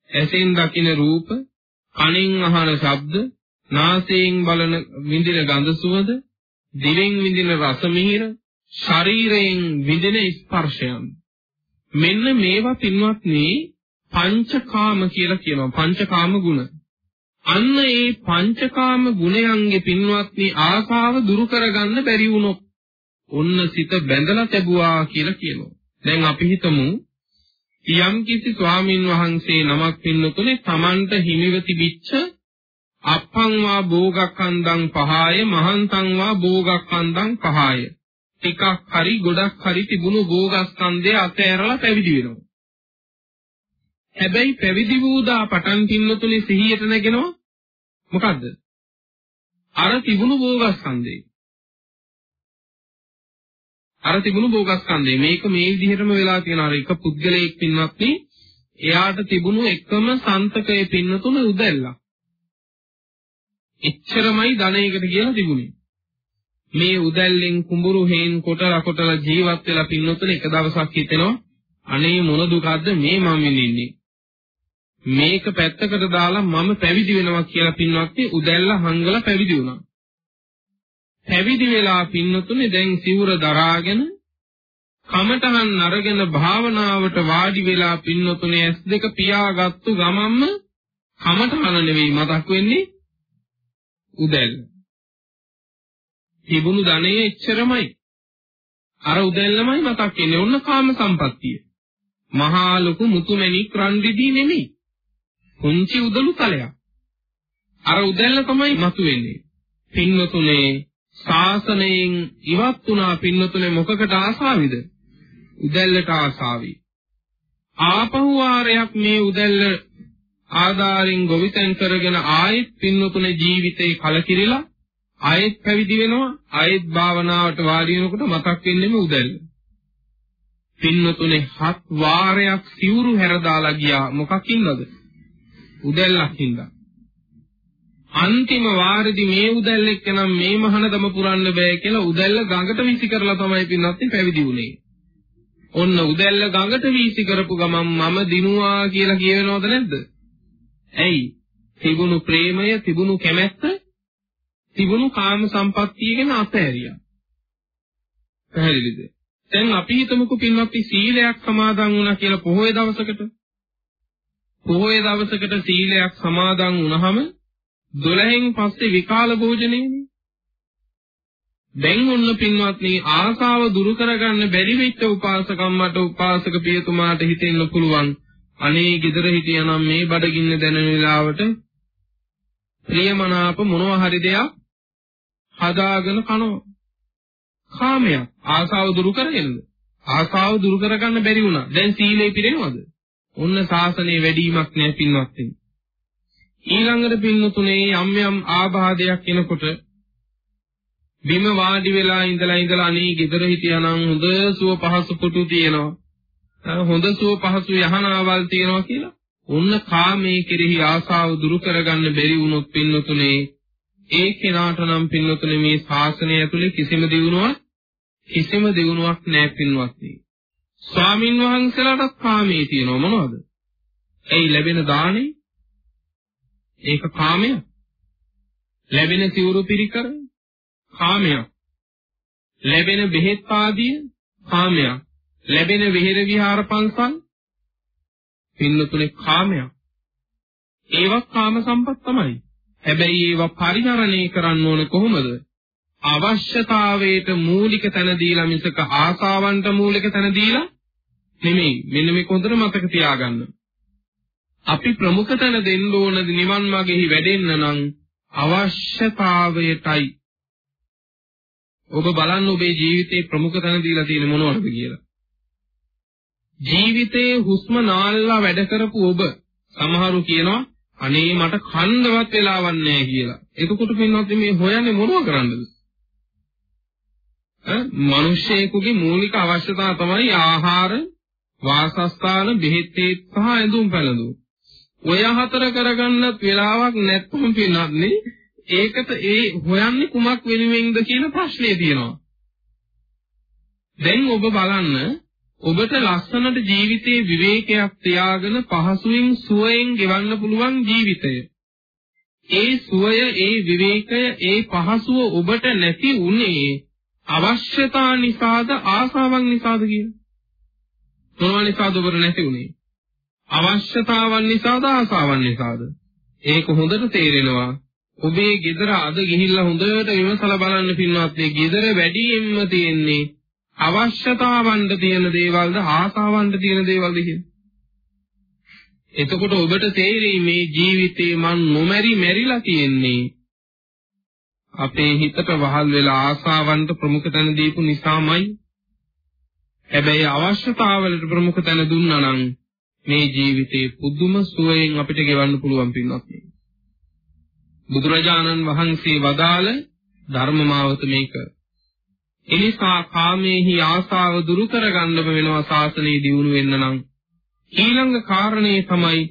ඇසෙන් දකින රූප, කනෙන් අහන ශබ්ද, නාසයෙන් බලන විඳින ගඳ සුවඳ, දිවෙන් විඳින රස මිහිර, ශරීරයෙන් විඳින ස්පර්ශයන්. මෙන්න මේවා පින්වත්නි පංචකාම කියලා කියනවා. පංචකාම ගුණ. අන්න ඒ පංචකාම ගුණයන්ගේ පින්වත්නි ආසාව දුරු කරගන්න බැරි වුණොත් ඔන්න සිත බැඳලා තැබුවා කියලා කියනවා. දැන් අපි හිතමු යම් කිසි ස්වාමින් වහන්සේ නමක් පින්නතුනේ Tamanට හිමිව තිබිච්ච අප්පං වා භෝගක්ඛන්දං පහය මහන්තං වා භෝගක්ඛන්දං පහය. ටිකක් හරි ගොඩක් හරි තිබුණු භෝගස්කන්ධය අතෑරලා පැවිදි වෙනවා. හැබැයි පැවිදි වූදා පටන් පින්නතුනේ සිහියට නැගෙනවා මොකද්ද? අර තිබුණු භෝගස්කන්ධේ. අර තිබුණු භෝගස්කන්ධේ මේක මේ විදිහටම වෙලා තියෙනවා. අර එක පුද්ගලයෙක් පින්නත් එයාට තිබුණු එකම සන්තකයේ පින්නතුන උදැල්ලා. එච්චරමයි ධනයකට කියලා තිබුණේ. මේ උදැල්ලෙන් කුඹුරු හේන් කොටලා කොටලා ජීවත් වෙලා පින්නොතන එක දවසක් හිතෙනවා. අනේ මොන දුකක්ද මේ මම විඳින්නේ? මේක පැත්තකට දාලා මම පැවිදි වෙනවා කියලා පින්වත්නි උදැල්ල හංගලා පැවිදි වුණා. පැවිදි වෙලා පින්නතුනේ දැන් සිවුර දරාගෙන කමඨහන් අරගෙන භාවනාවට වාඩි වෙලා පින්නතුනේ ඇස් දෙක පියාගත්තු ගමන්ම කමඨහන නෙවෙයි මතක් වෙන්නේ උදැල්ල. තිබුණු ධනෙ එච්චරමයි. අර උදැල්ලමයි මතක් වෙන්නේ. ඔන්න කාම සම්පත්තිය. මහා ලොකු මුතුමැණික් රන් රිදී නෙමෙයි. පුංචි උදළු තලයක්. අර උදැල්ල තමයි මතුවෙන්නේ. පින්නතුනේ ශාසනයෙන් ඉවත් වුණා පින්නතුනේ මොකකට ආසාවිද? උදැල්ලට ආසාවි. ආපහු ආරයක් මේ උදැල්ල ආධාරින් ගොවිතැන් කරගෙන ආයෙත් පින්නතුනේ ජීවිතේ කලකිරිලා ආයෙත් පැවිදි වෙනවා ආයෙත් භාවනාවට වාඩි වෙනකොට මතක් වෙන්නේම උදැල්ල. පින්නතුනේ හත් වාරයක් සිවුරු හැරදාලා ගියා මොකකින්ද? උදැල්ලක් හින්දා. අන්තිම වාරෙදි මේ උදැල්ල එක්කනම් මේ මහනදම පුරන්න බෑ කියලා උදැල්ල ගඟට වීසි කරලා තමයි පින්නත් පැවිදි වුනේ. ඔන්න උදැල්ල ගඟට වීසි කරපු ගමන් මම දිනුවා කියලා කියවෙනවද නැද්ද? ඇයි? තිබුණු ප්‍රේමය, තිබුණු කැමැත්ත, තිබුණු කාම සම්පත්තිය ගැන අතහැරියා. පැහැදිලිද? දැන් අපි හිතමුකෝ පින්වත්නි සීලයක් සමාදන් වුණා කියලා පොහොය දවසකට. පොහොය දවසකට සීලයක් සමාදන් වුණාම 12න් පස්සේ විකාල භෝජනයනේ. දැන් ඔන්න පින්වත්නි ආසාව දුරු කරගන්න බැරි වෙච්ච උපාසකම්මට උපාසක පියතුමාට හිතෙන්න පුළුවන් අනේ gedara හිටියනම් මේ බඩගින්න දැනෙන වෙලාවට ප්‍රියමනාප මොනවා හරි දෙයක් හදාගෙන කනවා. කාමයක්. ආසාව දුරු කරගෙනද ආසාව දුරු කරගන්න බැරි වුණා. දැන් සීලේ පිරෙනවද? ඔන්න සාසනේ වැඩිවීමක් නෑ පින්වත්නි. ඊළඟට පින්නතුනේ යම් යම් ආබාධයක් එනකොට බිම වාඩි වෙලා ඉඳලා ඉඳලා අනේ ගෙදර හිටියානම් හොඳ සුව පහසු පුටු තියෙනවා. හොඳ සුව පහසු යහනාවල් තියෙනවා කියලා. ඔන්න කාමයේ කෙරෙහි ආසාව දුරු කරගන්න බැරි වුණොත් පින්නතුනේ ඒ කෙනාට නම් පින්නතුනේ මේ ශාසනය ඇතුලේ කිසිම දියුණුවක් කිසිම දියුණුවක් නැහැ පින්වත්නි ස්වාමින් වහන්සේලාට කාමයේ තියෙනව මොනවද? එයි ලැබෙන දානේ ඒක කාමය. ලැබෙන සිවුරු පිරිකර කාමයක්. ලැබෙන බෙහෙත් ආදිය කාමයක්. ලැබෙන විහෙර විහාර පන්සල් පින්නතුනේ කාමයක්. ඒවත් කාම සම්පත් තමයි. හැබැයි ඒවා පරිහරණය කරන්න ඕන කොහොමද? අවශ්‍යතාවයට මූලික තැන දීලා මිසක ආසාවන්ට මූලික තැන දීලා නෙමෙයි. මෙන්න මේක හොඳට මතක තියාගන්න. අපි ප්‍රමුඛ තැන දෙන්න ඕන නිවන් මාගෙහි වැඩෙන්න නම් අවශ්‍යතාවයටයි ඔබ බලන්න ඔබේ ජීවිතේ ප්‍රමුඛ තැන දීලා තියෙන මොනවද කියලා. ජීවිතේ හුස්ම නාල්ලා වැඩ කරපු ඔබ සමහරු කියනවා අනේ මට කන්නවත් වෙලාවක් නැහැ කියලා. එතකොට පින්වත් මේ හොයන්නේ මොනව කරන්නද? ඈ මිනිස්සෙකුගේ මූලික අවශ්‍යතාව තමයි ආහාර, වාසස්ථාන, බෙහෙත් සහ ඇඳුම් පැළඳුම්. ඔය හතර කරගන්නත් වෙලාවක් නැත්නම් පින්වත්නි ඒකට ඒ හොයන්නේ කුමක් වෙනුවෙන්ද කියන ප්‍රශ්නේ තියෙනවා. දැන් ඔබ බලන්න ඔබට ලස්සනට ජීවිතයේ විවේකයක් තියාගෙන පහසුවෙන් සුවයෙන් ගෙවන්න පුළුවන් ජීවිතය. ඒ සුවය, ඒ විවේකය, ඒ පහසුව ඔබට නැති උනේ අවශ්‍යතා නිසාද ආසාවන් නිසාද කියන? මොනවා නිසාද ඔබට නැති උනේ? අවශ්‍යතාවන් නිසාද ආසාවන් නිසාද? ඒක හොඳට තේරෙනවා ඔබේ ගෙදර අද ගිහිල්ලා හොඳට විමසලා බලන්න පින්වත් මේ ගෙදර වැඩියෙන්ම තියෙන්නේ අවශ්‍යතාවන්ට තියෙන දේවල්ද ආසාවන්ට තියෙන දේවල්ද කියලා. එතකොට ඔබට තේරෙයි මේ ජීවිතේ මන් නොමැරි මැරිලා තියෙන්නේ අපේ හිතට වහල් වෙලා ආසාවන්ට ප්‍රමුඛ තැන දීපු නිසාමයි. හැබැයි අවශ්‍යතාවලට ප්‍රමුඛ තැන දුන්නා නම් මේ ජීවිතේ පුදුම සුවයෙන් අපිට ගෙවන්න පුළුවන් පින්වත්. බුදුරජාණන් වහන්සේ වදාළ ධර්ම මාවත මේක. එනිසා කාමේහි ආසාව දුරු කරගන්නම වෙනවා ශාසනය දියුණු වෙන්න නම්. ඊළඟ කාරණේ තමයි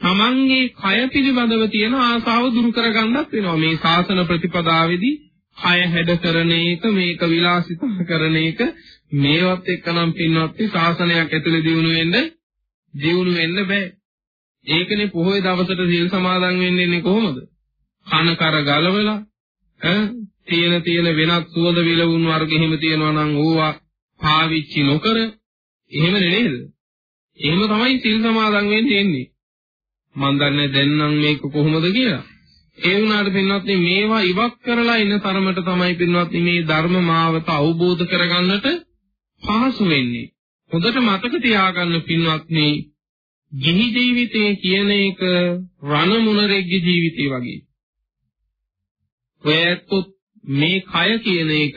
තමන්ගේ කය පිළිබඳව තියෙන ආසාව දුරු කරගන්නත් වෙනවා. මේ ශාසන ප්‍රතිපදාවේදී කය හැඩ කරන එක මේක විලාසිතා කරන එක මේවත් එක්කනම් පින්වත්නි ශාසනයක් ඇතුලේ දියුණු වෙන්න දියුණු වෙන්න බෑ. ඒකනේ පොහොය දවසට සීල් සමාදන් වෙන්නේ කොහොමද? කන කර ගලවලා ඈ තියෙන තියෙන වෙනත් සුවඳ විලවුන් වර්ග එහෙම තියෙනවා නම් ඕවා පාවිච්චි නොකර එහෙම නේද? එහෙම තමයි සිල් සමාදන් වෙන්නේ එන්නේ. මන් දන්නේ දැන් නම් මේක කොහොමද කියලා. ඒ වුණාට පින්වත්නි මේවා ඉවක් කරලා ඉන්න තරමට තමයි පින්වත්නි මේ ධර්ම මාවත අවබෝධ කරගන්නට පහසු වෙන්නේ. හොඳට මතක තියාගන්න පින්වත්නි ගිහි ජීවිතය කියන එක රණමුණරෙක්ගේ ජීවිතය වගේ. ඔය ඇත්තොත් මේ කය කියන එක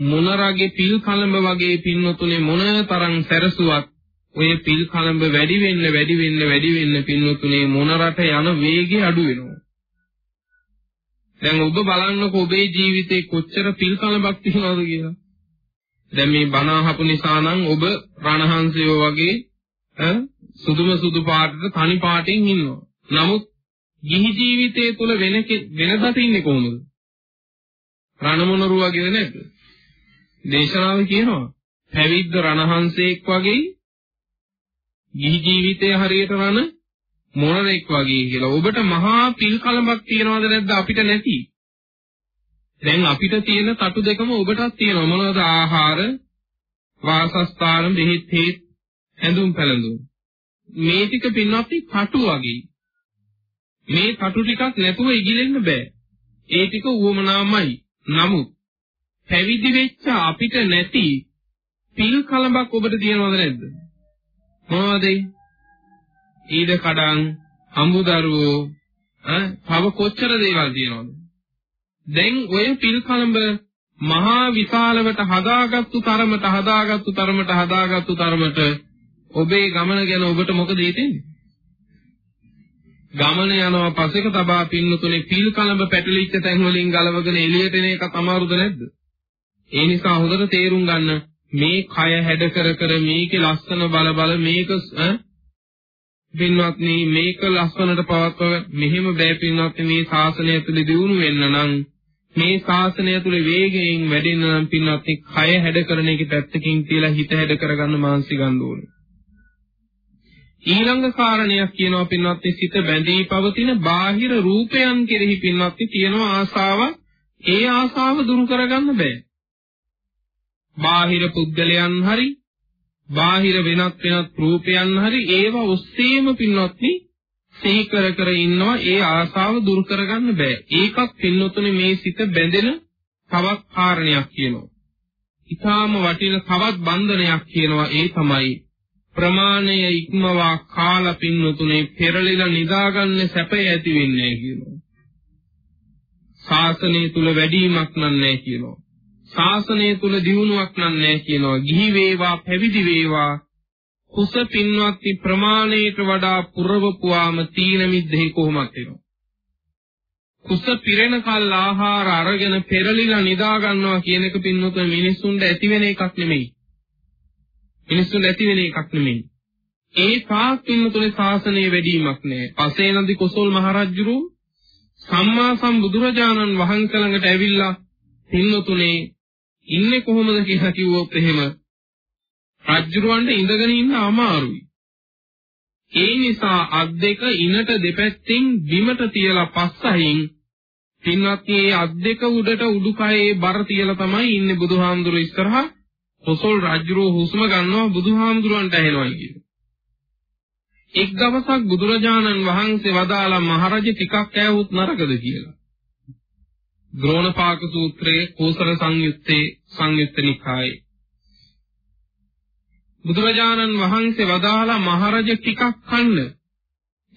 මොනරගේ පිල් කලඹ වගේ පින්නතුනේ මොන තරම් සැරසුවත් ඔය පිල් කලඹ වැඩි වෙන්න වැඩි වෙන්න වැඩි වෙන්න පින්නතුනේ මොන රට යන වේගය අඩු වෙනවා. දැන් ඔබ බලන්නකෝ ඔබේ ජීවිතේ කොච්චර පිල් කලඹක් තියෙනවද කියලා. දැන් මේ බණ අහපු නිසා නම් ඔබ රණහංසයෝ වගේ සුදුම සුදු පාටට තනි පාටින් ඉන්නවා. නමුත් ගිහි ජීවිතයේ තුල වෙන වෙනසක් ඉන්නේ කොහොමද? රණමොනරු වගේද නැද්ද? දේශනාවේ කියනවා පැවිද්ද රණහංසයෙක් වගේ ගිහි ජීවිතය හරියට රණ මොනරෙක් වගේ කියලා. ඔබට මහා පිල් කලඹක් තියනවද නැද්ද අපිට නැති? දැන් අපිට තියෙන තටු දෙකම ඔබටත් තියෙනවා. මොනවද? ආහාර, වාසස්ථාන, බෙහෙත්, හේත්, ඇඳුම් පැළඳුම්. මේ ටික පින්වත් තටු වගේ. මේ තටු ටිකක් නැතුව ඉගිලෙන්න බෑ. ඒ ටික උවමනාමයි. නමුත් පැවිදි වෙච්ච අපිට නැති පිල් කලඹක් ඔබට තියෙනවද නැද්ද? මොනවද? ඊද කඩන්, අඹදරුවෝ, ඈ තව කොච්චර දේවල් තියෙනවද? දැන් ඔය පිල් කලඹ මහා විශාලවට හදාගත්තු තරමට හදාගත්තු තරමට හදාගත්තු තරමට ඔබේ ගමන ගැන ඔබට මොකද හිතෙන්නේ? ගමන යනවා පසෙක තබා පින්නතුනේ පිල් කලඹ පැටලිච්ච තැන් වලින් ගලවගෙන එළියට එන එක අමාරුද නැද්ද? ඒ නිසා හොඳට තේරුම් ගන්න මේ කය හැඩ කර කර මේකේ ලස්සන බල බල මේක පින්වත්නි මේක ලස්සනට පවත්ව මෙහෙම බෑ පින්වත්නි මේ ශාසනය තුළ දියුණු වෙන්න නම් මේ ශාසනය තුළ වේගයෙන් වැඩෙන්න නම් පින්වත්නි කය හැඩ කරන එක පැත්තකින් තියලා හිත හැඩ කරගන්න මානසි ගන්න ඕනේ. ඊළඟ කාරණයක් කියනවා පින්වත්නි සිත බැඳී පවතින බාහිර රූපයන් කෙරෙහි පින්වත්නි තියෙනවා ආසාව ඒ ආසාව දුරු කරගන්න බෑ. බාහිර පුද්ගලයන් හරි බාහිර වෙනත් වෙනත් රූපයන් හරි ඒවා ඔස්සේම පින්වත්නි සිහි කර කර ඉන්නවා ඒ ආසාව දුරු කරගන්න බෑ. ඒකත් පින්වතුනි මේ සිත බැඳෙන තවත් කාරණයක් කියනවා. ඊටාම වටින තවත් බන්ධනයක් කියනවා. ඒ තමයි ප්‍රමාණය ඉක්මවා කාල පින්වතුනේ පෙරලිලා නිදාගන්න සැපය ඇති වෙන්නේ කියනවා ශාසනය තුල වැඩිමක් නන්නේ කියනවා ශාසනය තුල දියුණුවක් නන්නේ කියනවා. ගිහි වේවා පැවිදි වේවා කුස පින්වත්ති ප්‍රමාණයට වඩා පුරවපුවාම තීන මිද්දේ කොහොමද වෙනවා? කුස පිරෙන කල් ආහාර අරගෙන පෙරලිලා නිදා ගන්නවා කියන එක පින්වතුන් මිනිස්සුන්ට ඇති වෙන එකක් නෙමෙයි. මිනිස්සුන්ට ඇති වෙන එකක් නෙමෙයි. ඒ තාක් පින්වතුනේ ශාසනයේ වැඩිමක් නෑ. පසේනදි කොසල් මහරජුරු සම්මා සම්බුදුරජාණන් වහන්සේ ළඟට ඇවිල්ලා පින්වතුනේ ඉන්නේ කොහොමද කියලා කිව්වොත් එහෙම රජ්ජුරුවන්ට ඉඳගෙන ඉන්න අමාරුයි. ඒ නිසා අත් දෙක ඉනට දෙපැත්තෙන් බිමට තියලා පස්සහින් පින්වත්නි මේ අත් දෙක උඩට උඩුකයේ බර තියලා තමයි ඉන්නේ බුදුහාමුදුරුවෝ ඉස්සරහා කොසල් රජුරෝ හුස්ම ගන්නවා බුදුහාමුදුරුවන්ට ඇහෙනවා කියන. එක් දවසක් බුදුරජාණන් වහන්සේ වදාලා මහරජ ටිකක් ඈවුත් නරකද කියලා. ද්‍රෝණපාක සූත්‍රයේ කෝසල සංයුත්තේ සංයුත්ත නිකායේ බුදුරජාණන් වහන්සේ වදාලා මහරජ ටිකක් කන්න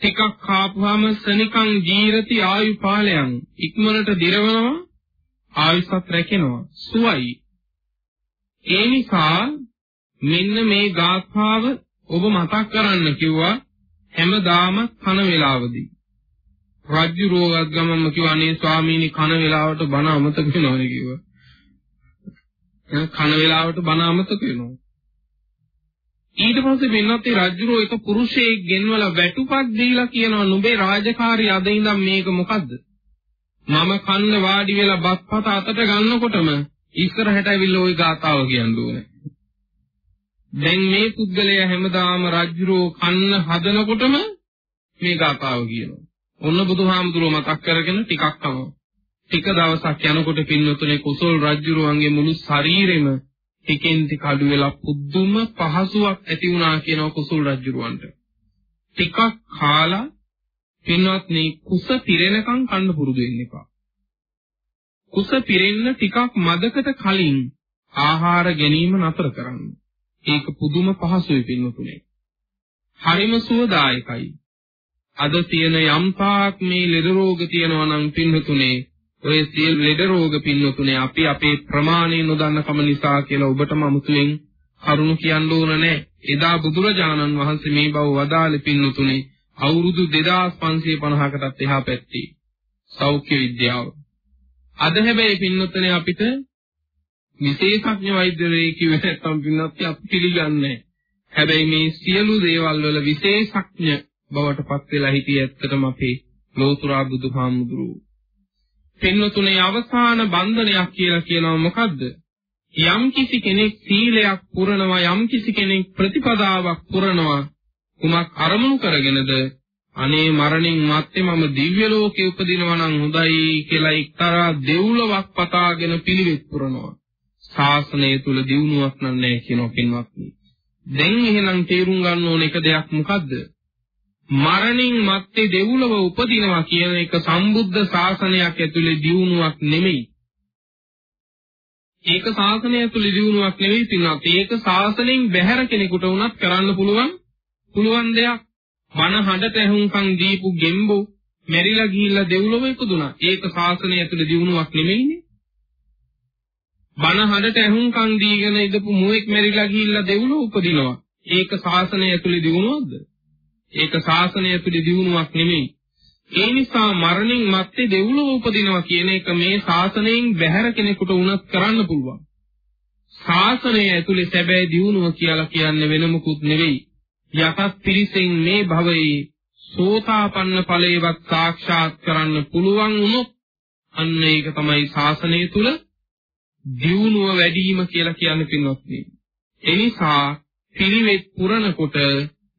ටිකක් කාපුවාම සනිකං ජීරති ආයු පාලයන් ඉක්මනට දිරවනවා ආයුෂත් රැකෙනවා සුවයි ඒ නිසා මෙන්න මේ ගාථාව ඔබ මතක් කරන්න කිව්වා හැමදාම කන වේලාවදී රජ්ජු රෝගත් ගමන්ම කිව්වා අනේ ස්වාමීනි කන වේලාවට බණ අමතක වෙනවා කිව්වා. කන වේලාවට බණ අමතක වෙනවා. ඊට පස්සේ වෙනත් ඒ රජ්ජුරෝ එක පුරුෂයෙක් ගෙන්වලා වැටුපක් දීලා කියනවා නුඹේ රාජකාරිය අද ඉඳන් මේක මොකද්ද? මම කන්න වාඩි වෙලා බත්පත අතට ගන්නකොටම ඉස්සරහට ඇවිල්ලා ওই ගාතාව කියන්න ඕනේ. දැන් මේ පුද්ගලයා හැමදාම රජ්ජුරෝ කන්න හදනකොටම මේ ගාතාව කියනවා. ඔන්න බුදුහාමුදුරුව මතක් කරගෙන ටිකක් කමෝ. ටික දවසක් යනකොට පින්නතුනේ කුසල් රජුරුවන්ගේ මුළු ශරීරෙම ටිකෙන් ටික අඩු වෙලා පුදුම පහසුවක් ඇති වුණා කියනවා කුසල් රජුරුවන්ට. ටිකක් කාලා පින්වත්නි කුස පිරෙනකන් කන්න පුරුදු වෙන්න එපා. කුස පිරෙන්න ටිකක් මදකට කලින් ආහාර ගැනීම නතර කරන්න. ඒක පුදුම පහසුයි පින්වතුනේ. හරිම සුවදායකයි. අද තියෙන යම් තාක් මේ ලෙඩ රෝග තියෙනවා නම් පින්නතුනේ ඔය සියලු ලෙඩ රෝග පින්නතුනේ අපි අපේ ප්‍රමාණය නොදන්න කම නිසා කියලා ඔබටම අමුතුවෙන් කරුණු කියන්න ඕන නැහැ. එදා බුදුරජාණන් වහන්සේ මේ බව වදාළේ පින්නතුනේ අවුරුදු 2550කටත් එහා පැත්තේ සෞඛ්‍ය විද්‍යාව. අද හැබැයි පින්නතුනේ අපිට විශේෂඥ වෛද්‍යවරයෙක් කිව්වේ නැත්නම් පින්නත් අපි පිළිගන්නේ හැබැයි මේ සියලු දේවල් වල විශේෂඥ බවට පත් වෙලා හිටියේ ඇත්තටම අපේ ලෝතුරා බුදුහාමුදුරුවෝ. පින්වතුනේ අවසාන බන්ධනයක් කියලා කියනවා මොකද්ද? යම් කිසි කෙනෙක් සීලයක් පුරනවා යම් කිසි කෙනෙක් ප්‍රතිපදාවක් පුරනවා කුමක් අරමුණු කරගෙනද අනේ මරණින් මත්තේ මම දිව්‍ය ලෝකේ උපදිනවා නම් හොඳයි කියලා එක්තරා දෙව්ලොවක් පතාගෙන පිළිවෙත් පුරනවා. ශාසනය තුල දියුණුවක් නැහැ කියනවා පින්වත්නි. දැන් එහෙනම් තේරුම් ගන්න ඕන එක දෙයක් මොකද්ද? මරණින් මත්තේ දෙව්ලොව උපදිනවා කියන එක සම්බුද්ධ ශාසනයක් ඇතුලේ දියුණුවක් නෙමෙයි. ඒක ශාසනය ඇතුලේ දියුණුවක් නෙවෙයි පින්වත්. ඒක ශාසනයෙන් බැහැර කෙනෙකුට වුණත් කරන්න පුළුවන් පුළුවන් දෙයක්. මන හඬට ඇහුම්කන් දීපු ගෙම්බෝ මෙරිලා ගිහිල්ලා දෙව්ලොව ඉපදුනා. ඒක ශාසනය ඇතුලේ දියුණුවක් නෙමෙයිනේ. බන හඬට ඇහුම්කන් දීගෙන ඉඳපු මුවෙක් මෙරිලා ගිහිල්ලා දෙව්ලොව උපදිනවා. ඒක ශාසනය ඇතුලේ දියුණුවක්ද? ඒක ශාසනය ඇතුලේ දියුණුවක් නෙමෙයි. ඒ නිසා මරණින් මත්තේ දෙව්ලොව උපදිනවා කියන එක මේ ශාසනයෙන් බැහැර කෙනෙකුට වුණත් කරන්න පුළුවන්. ශාසනය ඇතුලේ සැබෑ දියුණුව කියලා කියන්නේ වෙන මොකුත් නෙවෙයි. යටත් පිරිසෙන් මේ භවයේ සෝතාපන්න ඵලයේවත් සාක්ෂාත් කරන්න පුළුවන් වුණොත් අන්න ඒක තමයි ශාසනය තුල දියුණුව වැඩි වීම කියලා කියන්නේ පින්වත්නි. එනිසා පිළිවෙත් පුරනකොට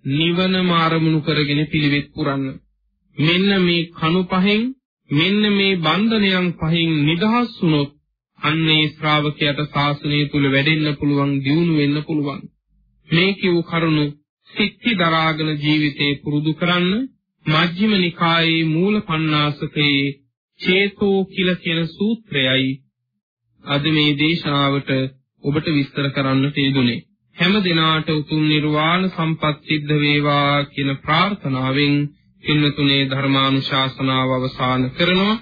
නිවනම ආරමුණු කරගෙන පිළිවෙත් පුරන්න. මෙන්න මේ කණු පහෙන් මෙන්න මේ බන්ධනයන් පහෙන් නිදහස් වුණොත් අන්නේ ශ්‍රාවකයාට ශාසනය තුල වැඩෙන්න පුළුවන් දියුණු වෙන්න පුළුවන් මේ කිව් කරුණු සිත්ති දරාගෙන ජීවිතේ පුරුදු කරන්න මජ්ක්‍ධිම නිකායේ මූල පණ්ණාසකේ චේතෝ කියලා කියන සූත්‍රයයි අද මේ දේශනාවට ඔබට විස්තර කරන්නට යෙදුනේ හැම දිනාට උතුම් නිර්වාණ සම්පත් සිද්ධ වේවා කියන ප්‍රාර්ථනාවෙන් පින්නතුනේ ධර්මානුශාසනාව අවසන් කරනවා.